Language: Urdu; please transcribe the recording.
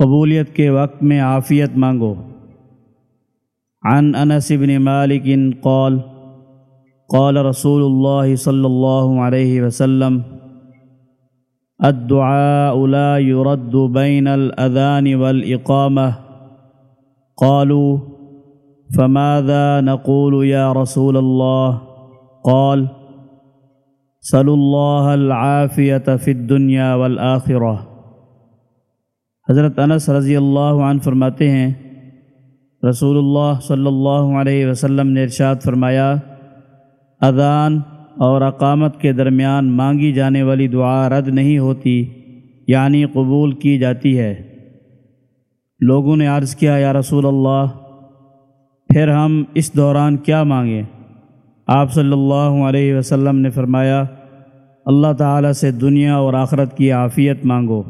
قبولیت کے وقت میں عافیت مانگو۔ عن انس بن مالک قال قال رسول اللہ صلی اللہ علیہ وسلم الدعاء لا يرد بين الأذان والإقامة۔ قالوا فماذا نقول يا رسول الله قال صلوا الله العافية في الدنيا والآخرة حضرت انس رضی اللہ عنہ فرماتے ہیں، رسول اللہ صلی اللہ علیہ وسلم نے ارشاد فرمایا، اذان اور اقامت کے درمیان مانگی جانے والی دعا رد نہیں ہوتی یعنی قبول کی جاتی ہے۔ لوگوں نے عرض کیا، یا رسول اللہ، پھر ہم اس دوران کیا مانگیں؟ آپ صلی اللہ علیہ وسلم نے فرمایا، اللہ تعالیٰ سے دنیا اور آخرت کی عافیت مانگو۔